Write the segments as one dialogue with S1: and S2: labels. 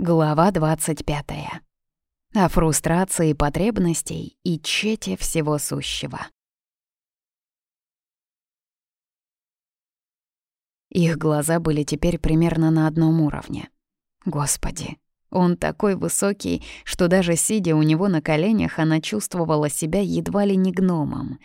S1: Глава 25. О фрустрации потребностей и чете всего сущего. Их глаза были теперь примерно на одном уровне. Господи, он такой высокий, что даже сидя у него на коленях, она чувствовала себя едва ли не гномом.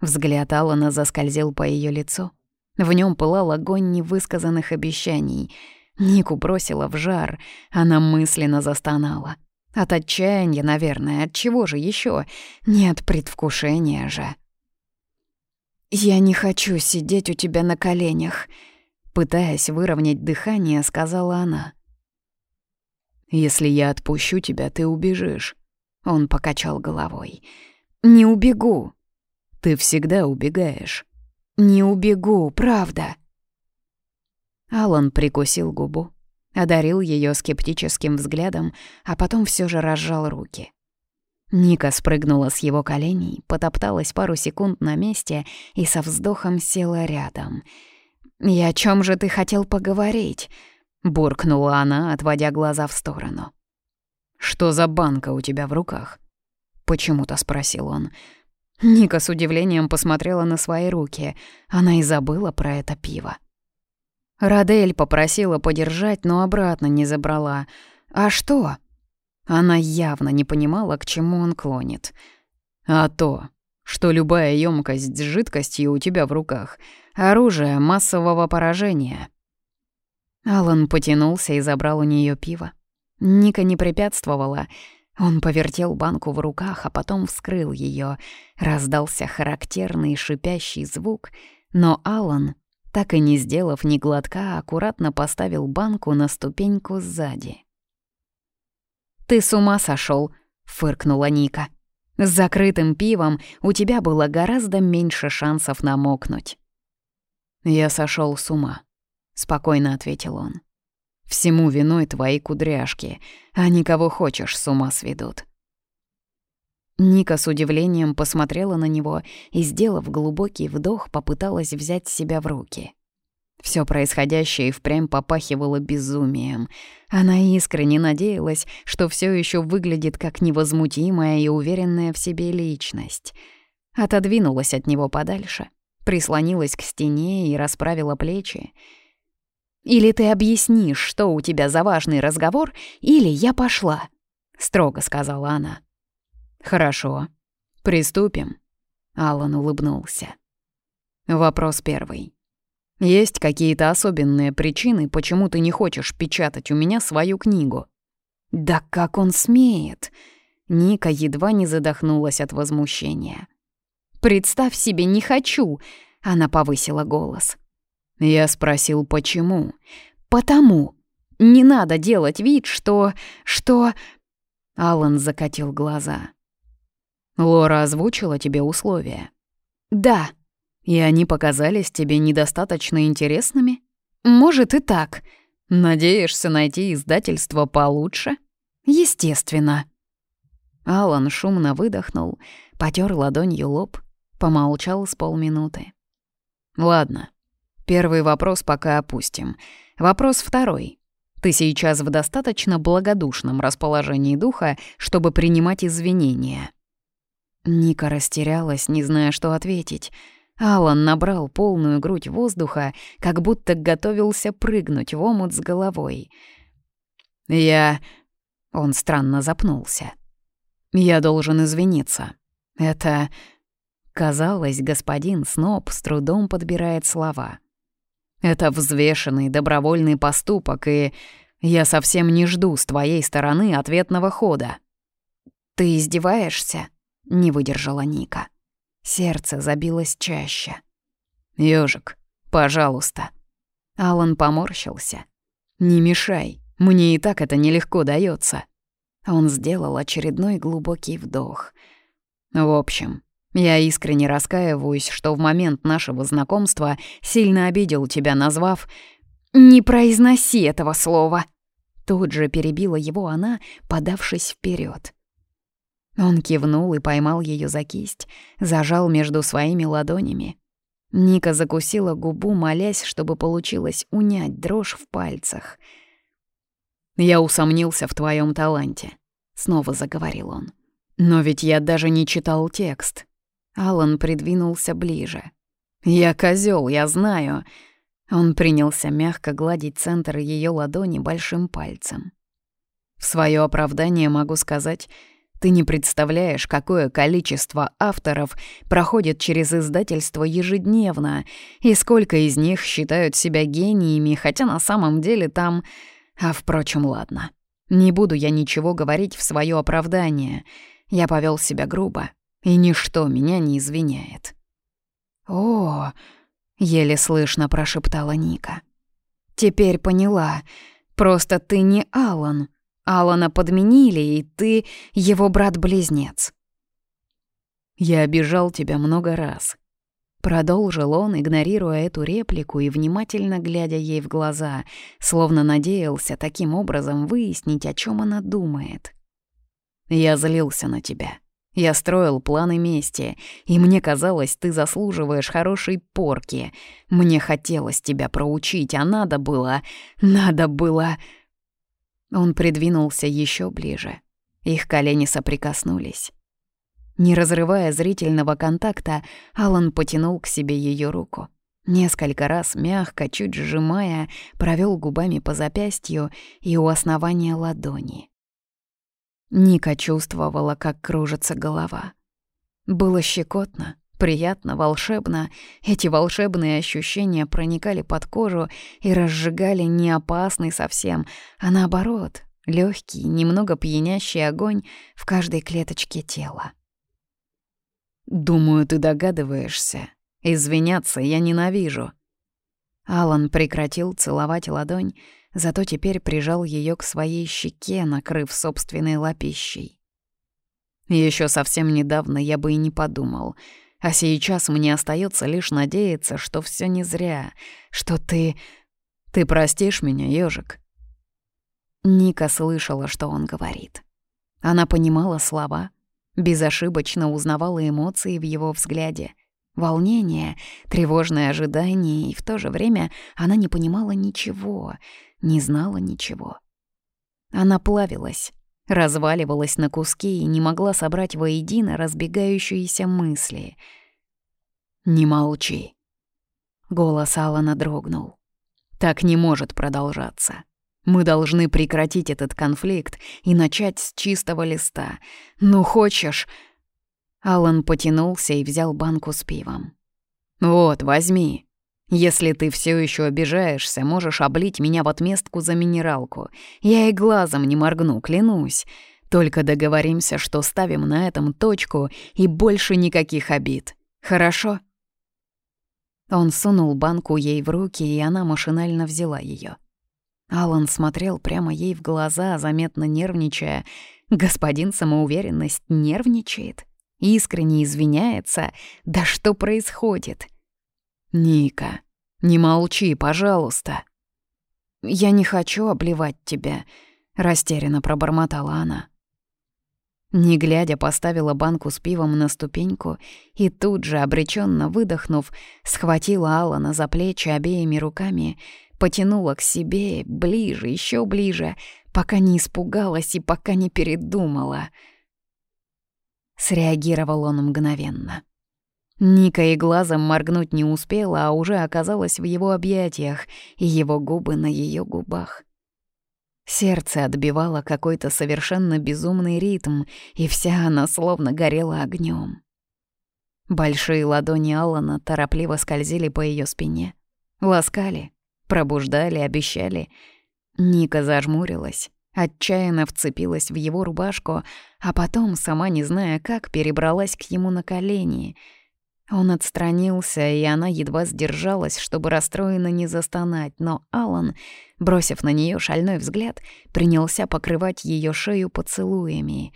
S1: Взгляд Алана заскользил по ее лицу. В нем пылал огонь невысказанных обещаний — Нику бросила в жар, она мысленно застонала. От отчаяния, наверное, от чего же еще? Нет предвкушения же. «Я не хочу сидеть у тебя на коленях», — пытаясь выровнять дыхание, сказала она.
S2: «Если я отпущу тебя, ты убежишь», — он покачал головой.
S1: «Не убегу».
S2: «Ты всегда убегаешь».
S1: «Не убегу, правда».
S2: Алан прикусил губу, одарил ее скептическим взглядом, а потом все же разжал руки. Ника спрыгнула с его коленей, потопталась пару секунд на месте и со вздохом села рядом.
S1: «И о чем же ты хотел поговорить?» — буркнула она, отводя глаза в сторону.
S2: «Что за банка у тебя в руках?» — почему-то спросил он.
S1: Ника с удивлением посмотрела на свои руки. Она и забыла про это пиво. Радель попросила подержать, но обратно не забрала. А что? Она явно не понимала, к чему он клонит.
S2: А то, что любая емкость с жидкостью у тебя в руках — оружие массового поражения.
S1: Алан потянулся и забрал у нее пиво. Ника не препятствовала. Он повертел банку в руках, а потом вскрыл ее. Раздался характерный шипящий звук, но Алан так и не сделав ни глотка, аккуратно поставил банку на ступеньку сзади. «Ты с ума сошел, фыркнула Ника. «С закрытым пивом у тебя было гораздо меньше шансов намокнуть».
S2: «Я сошел с ума», — спокойно ответил он. «Всему виной твои кудряшки, а никого хочешь с ума сведут».
S1: Ника с удивлением посмотрела на него и, сделав глубокий вдох, попыталась взять себя в руки. Все происходящее впрямь попахивало безумием. Она искренне надеялась, что все еще выглядит как невозмутимая и уверенная в себе личность. Отодвинулась от него подальше, прислонилась к стене и расправила плечи. «Или ты объяснишь, что у тебя за важный разговор, или я пошла», — строго сказала она.
S2: «Хорошо. Приступим». Алан улыбнулся. Вопрос первый. Есть какие-то особенные причины, почему ты не хочешь печатать у меня свою книгу?
S1: Да как он смеет? Ника едва не задохнулась от возмущения. Представь себе, не хочу, она повысила голос.
S2: Я спросил, почему?
S1: Потому. Не надо делать вид, что... что...
S2: Алан закатил глаза. Лора озвучила тебе условия?
S1: Да.
S2: И они показались тебе недостаточно интересными?
S1: Может и так.
S2: Надеешься найти издательство получше?
S1: Естественно.
S2: Алан шумно выдохнул, потер ладонью лоб, помолчал с полминуты. Ладно, первый вопрос пока опустим. Вопрос второй. Ты сейчас в достаточно благодушном расположении духа, чтобы принимать извинения.
S1: Ника растерялась, не зная, что ответить. Алан набрал полную грудь воздуха, как будто готовился прыгнуть в омут с головой.
S2: «Я...» — он странно запнулся. «Я должен извиниться. Это...» Казалось, господин Сноб с трудом подбирает слова. «Это взвешенный добровольный поступок, и я совсем не жду с твоей стороны ответного хода».
S1: «Ты издеваешься?» Не выдержала Ника. Сердце забилось чаще.
S2: «Ёжик, пожалуйста».
S1: Алан поморщился.
S2: «Не мешай, мне и так это нелегко дается.
S1: Он сделал очередной глубокий вдох.
S2: «В общем, я искренне раскаиваюсь, что в момент нашего знакомства сильно обидел тебя, назвав
S1: «Не произноси этого слова!» Тут же перебила его она, подавшись вперед. Он кивнул и поймал ее за кисть, зажал между своими ладонями. Ника закусила губу, молясь, чтобы получилось унять дрожь в пальцах.
S2: Я усомнился в твоем таланте», — снова заговорил он. «Но ведь я даже не читал текст». Алан придвинулся ближе. «Я козел, я знаю». Он принялся мягко гладить центр ее ладони большим пальцем. В свое оправдание могу сказать, ты не представляешь, какое количество авторов проходит через издательство ежедневно, и сколько из них считают себя гениями, хотя на самом деле там... А впрочем, ладно. Не буду я ничего говорить в свое оправдание. Я повел себя грубо, и ничто меня не извиняет.
S1: «О!» — еле слышно прошептала Ника. «Теперь поняла. Просто ты не Алан. Алана подменили, и ты его брат-близнец».
S2: «Я обижал тебя много раз», — продолжил он, игнорируя эту реплику и внимательно глядя ей в глаза, словно надеялся таким образом выяснить, о чем она думает. «Я злился на тебя. Я строил планы мести, и мне казалось, ты заслуживаешь хорошей порки. Мне хотелось тебя проучить, а надо было... Надо было...» Он придвинулся еще ближе. Их колени соприкоснулись. Не разрывая зрительного контакта, Алан потянул к себе ее руку. Несколько раз, мягко, чуть сжимая, провел губами по запястью и у основания ладони. Ника чувствовала, как кружится голова. Было щекотно, Приятно, волшебно. Эти волшебные ощущения проникали под кожу и разжигали не опасный совсем, а наоборот, легкий, немного пьянящий огонь в каждой клеточке тела. «Думаю, ты догадываешься. Извиняться я ненавижу». Алан прекратил целовать ладонь, зато теперь прижал ее к своей щеке, накрыв собственной лапищей. Еще совсем недавно я бы и не подумал — а сейчас мне остается лишь надеяться, что все не зря, что ты... Ты простишь меня, ежик. Ника слышала, что он говорит. Она понимала слова, безошибочно узнавала эмоции в его взгляде. Волнение, тревожное ожидание, и в то же время она не понимала ничего, не знала ничего. Она плавилась, разваливалась на куски и не могла собрать воедино разбегающиеся мысли. «Не молчи». Голос Алана дрогнул. «Так не может продолжаться. Мы должны прекратить этот конфликт и начать с чистого листа. Ну, хочешь...» Алан потянулся и взял банку с пивом. «Вот, возьми. Если ты все еще обижаешься, можешь облить меня в отместку за минералку. Я и глазом не моргну, клянусь. Только договоримся, что ставим на этом точку и больше никаких обид. Хорошо?» Он сунул банку ей в руки, и она машинально взяла ее. Алан смотрел прямо ей в глаза, заметно нервничая. Господин самоуверенность нервничает, искренне извиняется. Да что происходит? «Ника, не молчи, пожалуйста». «Я не хочу обливать тебя», — растерянно пробормотала она. Не глядя, поставила банку с пивом на ступеньку и тут же, обреченно выдохнув, схватила Алана за плечи обеими руками, потянула к себе ближе, еще ближе, пока не испугалась и пока не передумала. Среагировал он мгновенно. Ника и глазом моргнуть не успела, а уже оказалась в его объятиях, и его губы на ее губах. Сердце отбивало какой-то совершенно безумный ритм, и вся она словно горела огнем. Большие ладони Алана торопливо скользили по ее спине. Ласкали, пробуждали, обещали. Ника зажмурилась, отчаянно вцепилась в его рубашку, а потом, сама не зная как, перебралась к ему на колени — он отстранился, и она едва сдержалась, чтобы расстроенно не застонать, но Алан, бросив на нее шальной взгляд, принялся покрывать ее шею поцелуями.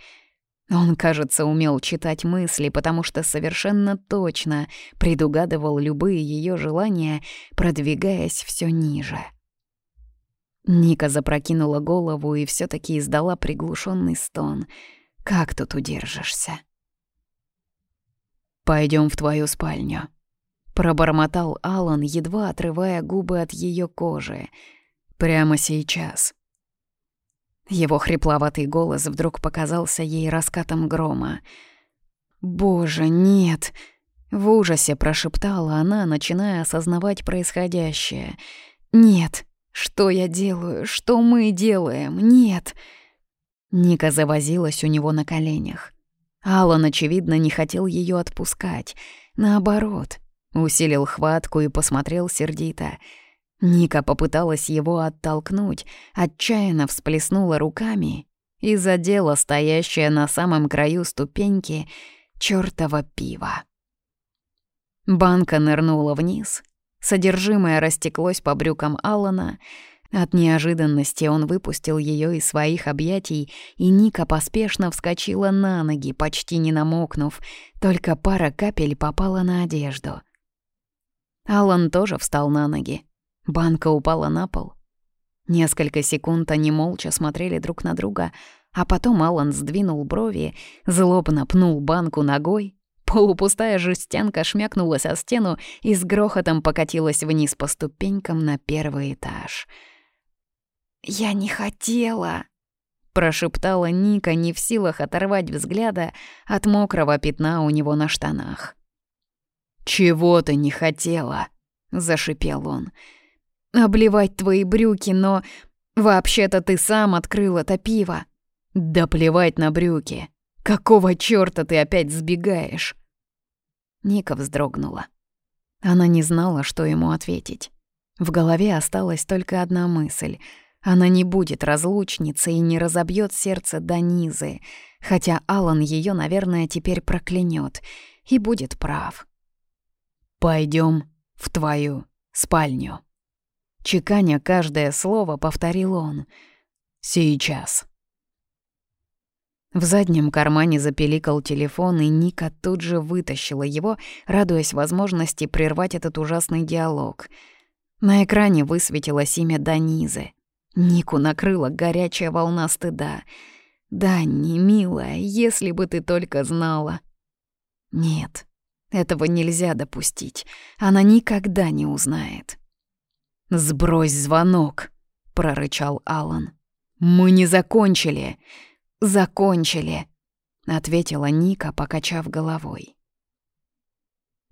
S2: Он, кажется, умел читать мысли, потому что совершенно точно предугадывал любые ее желания, продвигаясь все ниже. Ника запрокинула голову и все таки издала приглушенный стон. «Как тут удержишься?» Пойдем в твою спальню», — пробормотал Алан, едва отрывая губы от ее кожи. «Прямо сейчас».
S1: Его хрипловатый голос вдруг показался ей раскатом грома. «Боже, нет!» В ужасе прошептала она, начиная осознавать происходящее. «Нет! Что я делаю? Что мы делаем? Нет!» Ника завозилась у него на коленях. Алан, очевидно, не хотел ее отпускать. Наоборот, усилил хватку и посмотрел сердито. Ника попыталась его оттолкнуть, отчаянно всплеснула руками и задела стоящее на самом краю ступеньки чёртово пиво. Банка нырнула вниз, содержимое растеклось по брюкам Алана. От неожиданности он выпустил ее из своих объятий, и Ника поспешно вскочила на ноги, почти не намокнув, только пара капель попала на одежду. Алан тоже встал на ноги. Банка упала на пол. Несколько секунд они молча смотрели друг на друга, а потом Алан сдвинул брови, злобно пнул банку ногой. Полупустая жестянка шмякнулась о стену и с грохотом покатилась вниз по ступенькам на первый этаж. «Я не хотела!» — прошептала Ника, не в силах оторвать взгляда от мокрого пятна у него на штанах. «Чего ты не хотела?» — зашипел он обливать твои брюки, но вообще-то ты сам открыл это пиво. Да плевать на брюки. Какого чёрта ты опять сбегаешь? Ника вздрогнула. Она не знала, что ему ответить. В голове осталась только одна мысль. Она не будет разлучницей и не разобьет сердце до низы, хотя Алан ее, наверное, теперь проклянет и будет прав. Пойдем в твою спальню. Чеканя каждое слово, повторил он. «Сейчас». В заднем кармане запеликал телефон, и Ника тут же вытащила его, радуясь возможности прервать этот ужасный диалог. На экране высветилось имя Данизы. Нику накрыла горячая волна стыда. «Данни, милая, если бы ты только знала». «Нет, этого нельзя допустить. Она никогда не узнает». «Сбрось звонок», — прорычал Алан. «Мы не закончили». «Закончили», — ответила Ника, покачав головой.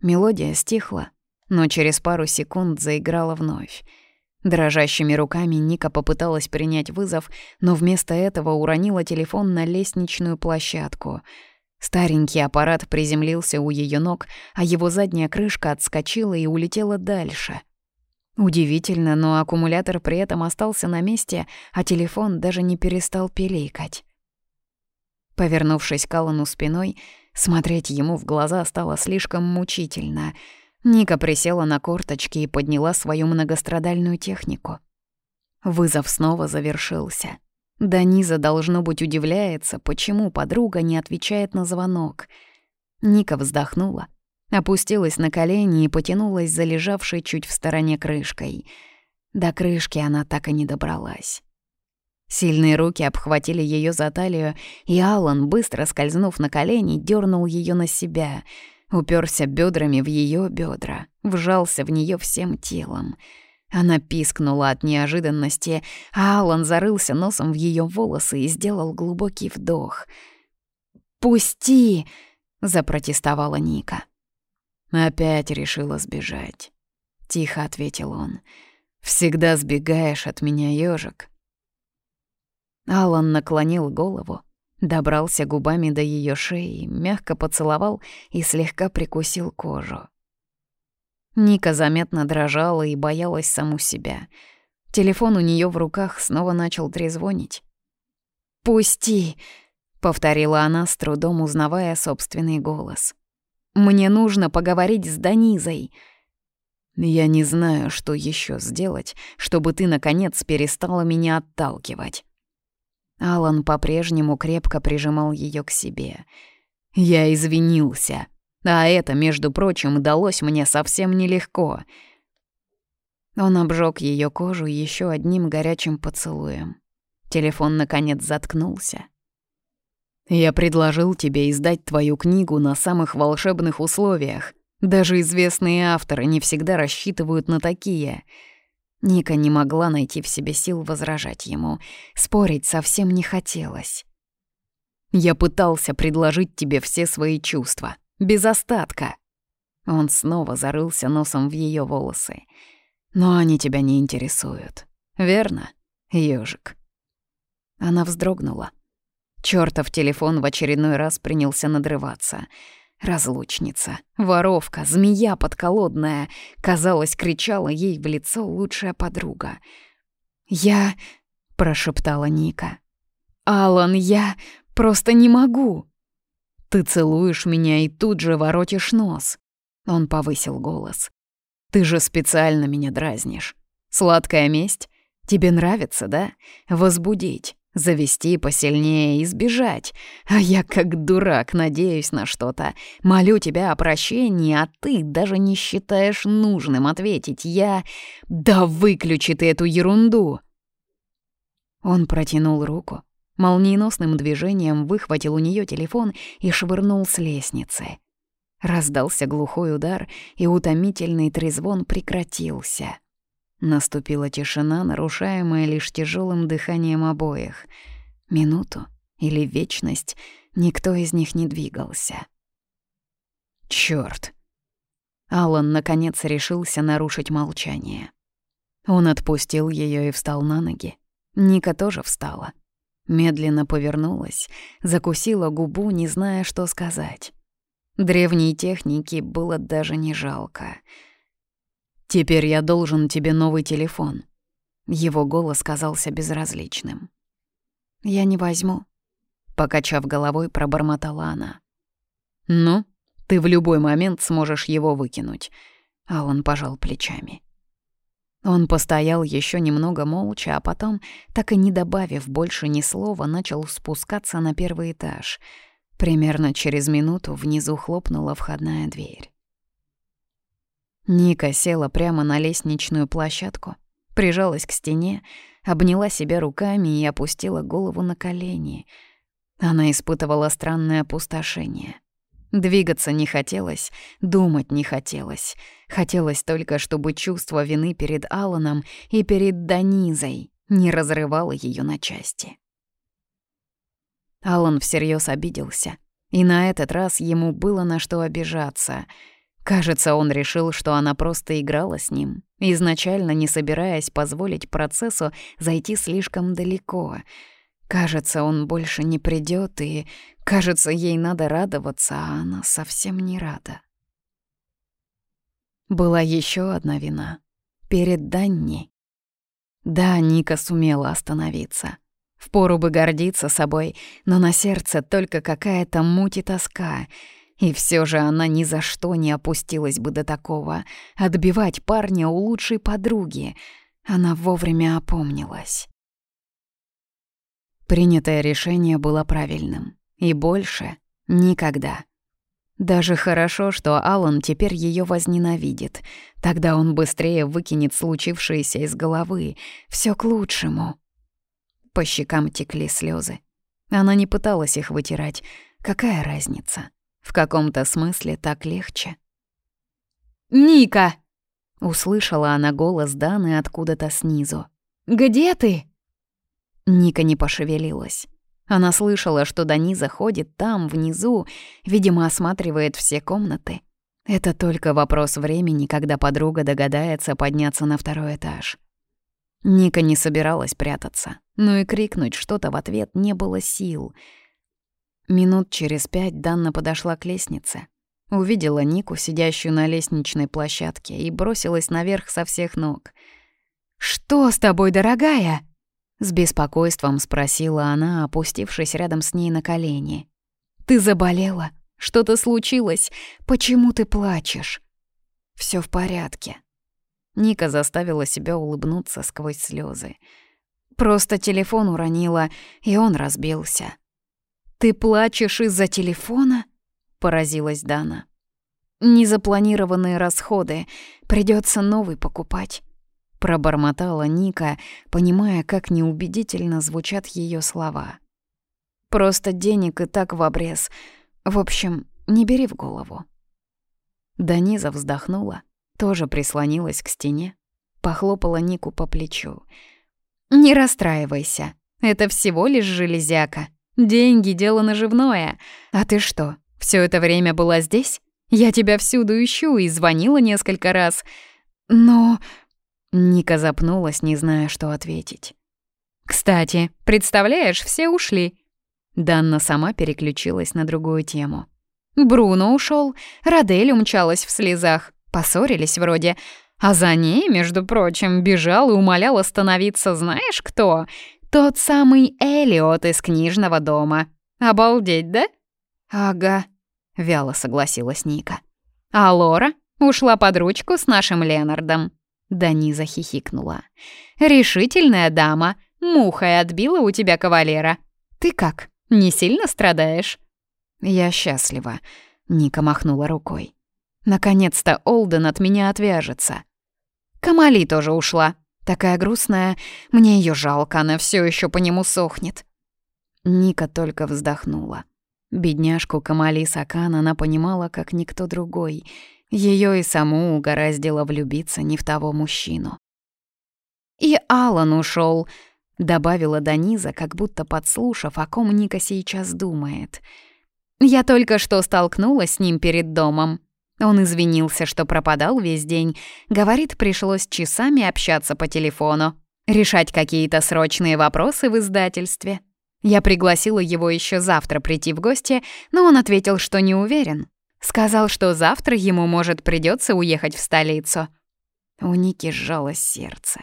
S1: Мелодия стихла, но через пару секунд заиграла вновь. Дрожащими руками Ника попыталась принять вызов, но вместо этого уронила телефон на лестничную площадку. Старенький аппарат приземлился у ее ног, а его задняя крышка отскочила и улетела дальше — Удивительно, но аккумулятор при этом остался на месте, а телефон даже не перестал пиликать. Повернувшись к Аллану спиной, смотреть ему в глаза стало слишком мучительно. Ника присела на корточки и подняла свою многострадальную технику. Вызов снова завершился. Даниза, должно быть, удивляется, почему подруга не отвечает на звонок. Ника вздохнула, Опустилась на колени и потянулась за лежавшей чуть в стороне крышкой. До крышки она так и не добралась. Сильные руки обхватили ее за талию, и Алан, быстро скользнув на колени, дернул ее на себя, уперся бедрами в ее бедра, вжался в нее всем телом. Она пискнула от неожиданности, а Алан зарылся носом в ее волосы и сделал глубокий вдох. «Пусти!» — запротестовала Ника. «Опять решила сбежать», — тихо ответил он. «Всегда сбегаешь от меня, ёжик». Алан наклонил голову, добрался губами до ее шеи, мягко поцеловал и слегка прикусил кожу. Ника заметно дрожала и боялась саму себя. Телефон у нее в руках снова начал трезвонить. «Пусти!» — повторила она, с трудом узнавая собственный голос. Мне нужно поговорить с Данизой. Я не знаю, что еще сделать, чтобы ты, наконец, перестала меня отталкивать. Алан по-прежнему крепко прижимал ее к себе. Я извинился. А это, между прочим, далось мне совсем нелегко. Он обжег ее кожу еще одним горячим поцелуем. Телефон, наконец, заткнулся. Я предложил тебе издать твою книгу на самых волшебных условиях. Даже известные авторы не всегда рассчитывают на такие. Ника не могла найти в себе сил возражать ему. Спорить совсем не хотелось. «Я пытался предложить тебе все свои чувства. Без остатка». Он снова зарылся носом в ее волосы. «Но они тебя не интересуют. Верно, ёжик?» Она вздрогнула. Чёртов телефон в очередной раз принялся надрываться — Разлучница, воровка, змея подколодная, казалось, кричала ей в лицо лучшая подруга. «Я...» — прошептала Ника. «Алан, я просто не могу!» «Ты целуешь меня и тут же воротишь нос!» Он повысил голос. «Ты же специально меня дразнишь. Сладкая месть? Тебе нравится, да? Возбудить. Завести посильнее и сбежать. А я как дурак надеюсь на что-то. Молю тебя о прощении, а ты даже не считаешь нужным ответить. Я... Да выключи ты эту ерунду!» Он протянул руку, молниеносным движением выхватил у нее телефон и швырнул с лестницы. Раздался глухой удар, и утомительный трезвон прекратился. Наступила тишина, нарушаемая лишь тяжелым дыханием обоих. Минуту или вечность никто из них не двигался. Чёрт! Алан наконец решился нарушить молчание. Он отпустил ее и встал на ноги. Ника тоже встала. Медленно повернулась, закусила губу, не зная, что сказать. Древней техники было даже не жалко — «Теперь я должен тебе новый телефон». Его голос казался безразличным. «Я не возьму», — покачав головой, пробормотала она. «Ну, ты в любой момент сможешь его выкинуть», — а он пожал плечами. Он постоял еще немного молча, а потом, так и не добавив больше ни слова, начал спускаться на первый этаж. Примерно через минуту внизу хлопнула входная дверь. Ника села прямо на лестничную площадку, прижалась к стене, обняла себя руками и опустила голову на колени. Она испытывала странное опустошение. Двигаться не хотелось, думать не хотелось. Хотелось только, чтобы чувство вины перед Аланом и перед Данизой не разрывало ее на части. Алан всерьез обиделся, и на этот раз ему было на что обижаться — Кажется, он решил, что она просто играла с ним, изначально не собираясь позволить процессу зайти слишком далеко. Кажется, он больше не придет, и, кажется, ей надо радоваться, а она совсем не рада. Была еще одна вина. Перед Данни. Да, Ника сумела остановиться. Впору бы гордиться собой, но на сердце только какая-то муть и тоска — и все же она ни за что не опустилась бы до такого. Отбивать парня у лучшей подруги. Она вовремя опомнилась. Принятое решение было правильным. И больше — никогда. Даже хорошо, что Алан теперь ее возненавидит. Тогда он быстрее выкинет случившееся из головы. Все к лучшему. По щекам текли слезы. Она не пыталась их вытирать. Какая разница? В каком-то смысле так легче. «Ника!» — услышала она голос Даны откуда-то снизу. «Где ты?» Ника не пошевелилась. Она слышала, что Даниза ходит там, внизу, видимо, осматривает все комнаты. Это только вопрос времени, когда подруга догадается подняться на второй этаж. Ника не собиралась прятаться, но и крикнуть что-то в ответ не было сил — Минут через пять Данна подошла к лестнице. Увидела Нику, сидящую на лестничной площадке, и бросилась наверх со всех ног. «Что с тобой, дорогая?» С беспокойством спросила она, опустившись рядом с ней на колени. «Ты заболела? Что-то случилось? Почему ты плачешь?» Все в порядке». Ника заставила себя улыбнуться сквозь слезы. Просто телефон уронила, и он разбился. «Ты плачешь из-за телефона?» — поразилась Дана. «Незапланированные расходы. Придется новый покупать», — пробормотала Ника, понимая, как неубедительно звучат ее слова. «Просто денег и так в обрез. В общем, не бери в голову». Даниза вздохнула, тоже прислонилась к стене. Похлопала Нику по плечу. «Не расстраивайся. Это всего лишь железяка. Деньги — дело наживное. А ты что, все это время была здесь? Я тебя всюду ищу и звонила несколько раз. Но...» Ника запнулась, не зная, что ответить. «Кстати, представляешь, все ушли». Данна сама переключилась на другую тему. Бруно ушел, Радель умчалась в слезах, поссорились вроде, а за ней, между прочим, бежал и умолял остановиться знаешь кто? Тот самый Элиот из книжного дома. Обалдеть, да? Ага, вяло согласилась Ника. А Лора ушла под ручку с нашим Ленардом. Даниза хихикнула. Решительная дама, мухой отбила у тебя кавалера. Ты как, не сильно страдаешь? «Я счастлива», — Ника махнула рукой. «Наконец-то Олден от меня отвяжется». Камали тоже ушла. Такая грустная. Мне ее жалко, она все еще по нему сохнет. Ника только вздохнула. Бедняжку Камали Сакан она понимала, как никто другой. Ее и саму угораздило влюбиться не в того мужчину. «И Алан ушел, добавила Даниза, как будто подслушав, о ком Ника сейчас думает — я только что столкнулась с ним перед домом. Он извинился, что пропадал весь день. Говорит, пришлось часами общаться по телефону, решать какие-то срочные вопросы в издательстве. Я пригласила его еще завтра прийти в гости, но он ответил, что не уверен. Сказал, что завтра ему, может, придется уехать в столицу. У Ники сжалось сердце.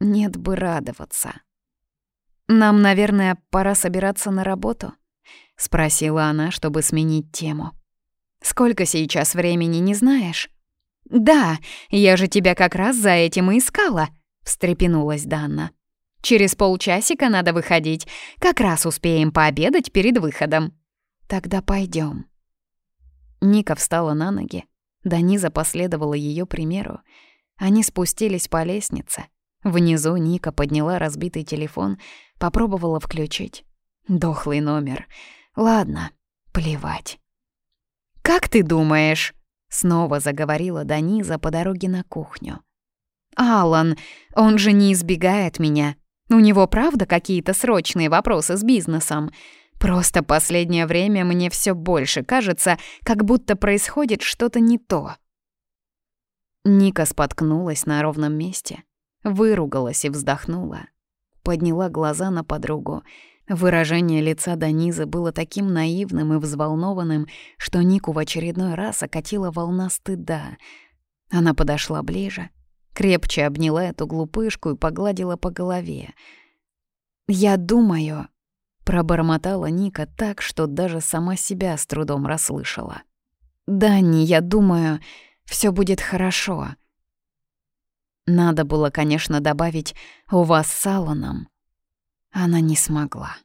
S1: Нет бы радоваться. Нам, наверное, пора собираться на работу. — спросила она, чтобы сменить тему. «Сколько сейчас времени, не знаешь?» «Да, я же тебя как раз за этим и искала», — встрепенулась Данна. «Через полчасика надо выходить. Как раз успеем пообедать перед выходом». «Тогда пойдем. Ника встала на ноги. Даниза последовала ее примеру. Они спустились по лестнице. Внизу Ника подняла разбитый телефон, попробовала включить. Дохлый номер. Ладно, плевать. «Как ты думаешь?» — снова заговорила Даниза по дороге на кухню. «Алан, он же не избегает меня. У него правда какие-то срочные вопросы с бизнесом? Просто последнее время мне все больше кажется, как будто происходит что-то не то». Ника споткнулась на ровном месте, выругалась и вздохнула. Подняла глаза на подругу — Выражение лица Данизы было таким наивным и взволнованным, что Нику в очередной раз окатила волна стыда. Она подошла ближе, крепче обняла эту глупышку и погладила по голове. «Я думаю...» — пробормотала Ника так, что даже сама себя с трудом расслышала. «Дани, я думаю, все будет хорошо». Надо было, конечно, добавить «у вас с Алланом», она не смогла.